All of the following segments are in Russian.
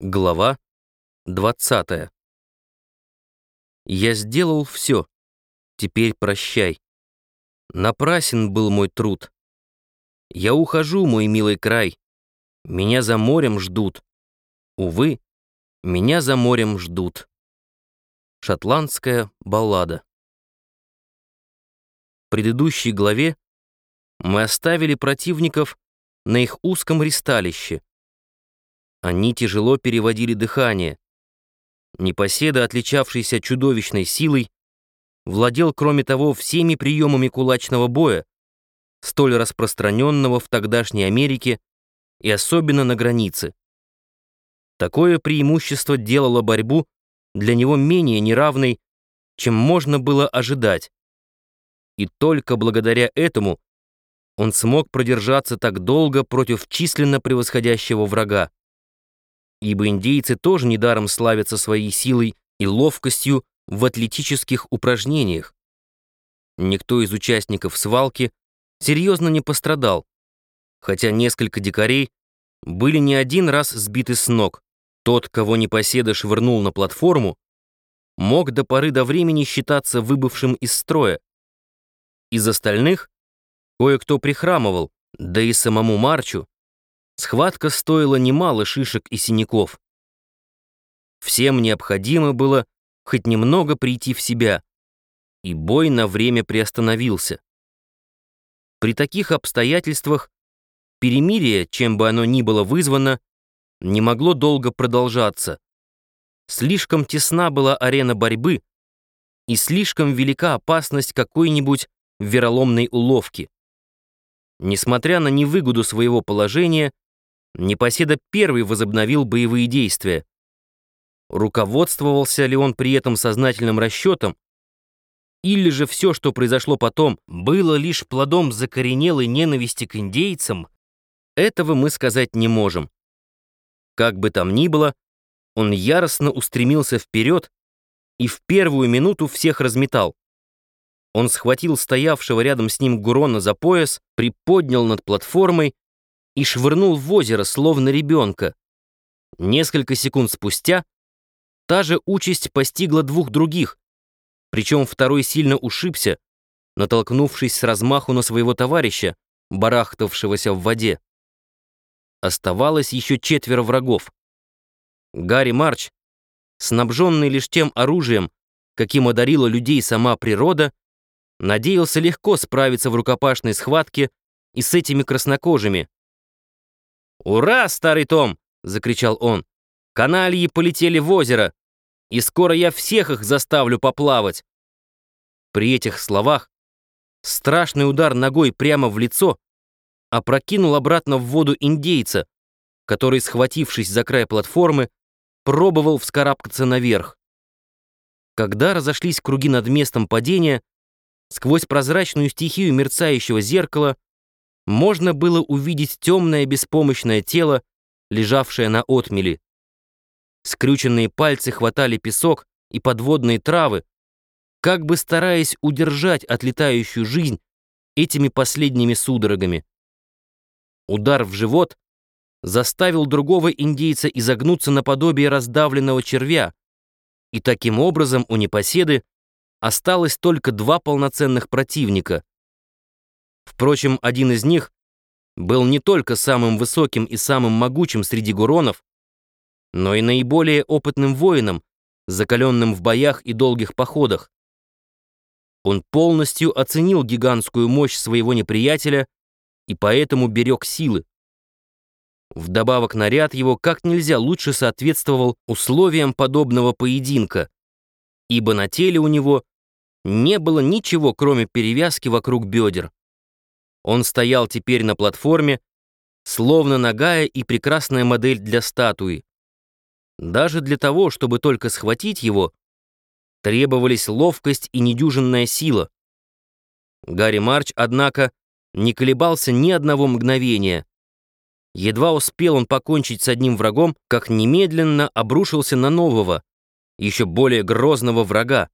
Глава 20 Я сделал все. Теперь прощай. Напрасен был мой труд. Я ухожу, мой милый край. Меня за морем ждут. Увы, меня за морем ждут. Шотландская баллада. В предыдущей главе мы оставили противников на их узком ристалище. Они тяжело переводили дыхание. Непоседа, отличавшийся чудовищной силой, владел, кроме того, всеми приемами кулачного боя, столь распространенного в тогдашней Америке и особенно на границе. Такое преимущество делало борьбу для него менее неравной, чем можно было ожидать. И только благодаря этому он смог продержаться так долго против численно превосходящего врага ибо индейцы тоже недаром славятся своей силой и ловкостью в атлетических упражнениях. Никто из участников свалки серьезно не пострадал, хотя несколько дикарей были не один раз сбиты с ног. Тот, кого непоседа швырнул на платформу, мог до поры до времени считаться выбывшим из строя. Из остальных кое-кто прихрамывал, да и самому Марчу Схватка стоила немало шишек и синяков. Всем необходимо было хоть немного прийти в себя, и бой на время приостановился. При таких обстоятельствах перемирие, чем бы оно ни было вызвано, не могло долго продолжаться. Слишком тесна была арена борьбы, и слишком велика опасность какой-нибудь вероломной уловки. Несмотря на невыгоду своего положения, Непоседа первый возобновил боевые действия. Руководствовался ли он при этом сознательным расчетом, или же все, что произошло потом, было лишь плодом закоренелой ненависти к индейцам, этого мы сказать не можем. Как бы там ни было, он яростно устремился вперед и в первую минуту всех разметал. Он схватил стоявшего рядом с ним Гурона за пояс, приподнял над платформой и швырнул в озеро, словно ребенка. Несколько секунд спустя та же участь постигла двух других, причем второй сильно ушибся, натолкнувшись с размаху на своего товарища, барахтавшегося в воде. Оставалось еще четверо врагов. Гарри Марч, снабженный лишь тем оружием, каким одарила людей сама природа, надеялся легко справиться в рукопашной схватке и с этими краснокожими, «Ура, старый Том!» — закричал он. «Канальи полетели в озеро, и скоро я всех их заставлю поплавать!» При этих словах страшный удар ногой прямо в лицо опрокинул обратно в воду индейца, который, схватившись за край платформы, пробовал вскарабкаться наверх. Когда разошлись круги над местом падения, сквозь прозрачную стихию мерцающего зеркала можно было увидеть темное беспомощное тело, лежавшее на отмели. Скрюченные пальцы хватали песок и подводные травы, как бы стараясь удержать отлетающую жизнь этими последними судорогами. Удар в живот заставил другого индейца изогнуться наподобие раздавленного червя, и таким образом у непоседы осталось только два полноценных противника. Впрочем, один из них был не только самым высоким и самым могучим среди гуронов, но и наиболее опытным воином, закаленным в боях и долгих походах. Он полностью оценил гигантскую мощь своего неприятеля и поэтому берег силы. Вдобавок наряд его как нельзя лучше соответствовал условиям подобного поединка, ибо на теле у него не было ничего, кроме перевязки вокруг бедер. Он стоял теперь на платформе, словно нагая и прекрасная модель для статуи. Даже для того, чтобы только схватить его, требовались ловкость и недюжинная сила. Гарри Марч, однако, не колебался ни одного мгновения. Едва успел он покончить с одним врагом, как немедленно обрушился на нового, еще более грозного врага,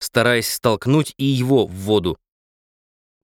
стараясь столкнуть и его в воду.